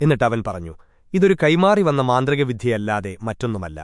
എന്നിട്ടവൻ അവൻ പറഞ്ഞു ഇതൊരു കൈമാറി വന്ന മാന്ത്രികവിദ്യയല്ലാതെ മറ്റൊന്നുമല്ല.